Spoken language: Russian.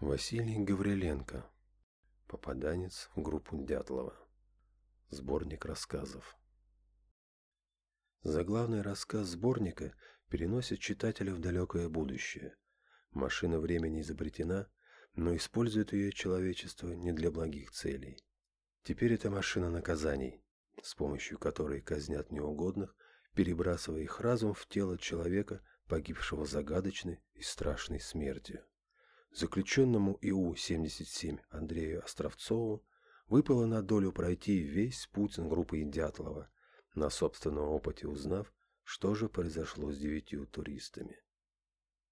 Василий Гавриленко. Попаданец в группу Дятлова. Сборник рассказов. Заглавный рассказ сборника переносит читателя в далекое будущее. Машина времени изобретена, но использует ее человечество не для благих целей. Теперь это машина наказаний, с помощью которой казнят неугодных, перебрасывая их разум в тело человека, погибшего загадочной и страшной смертью. Заключенному ИУ-77 Андрею Островцову выпало на долю пройти весь путь группы Дятлова, на собственном опыте узнав, что же произошло с девятью туристами.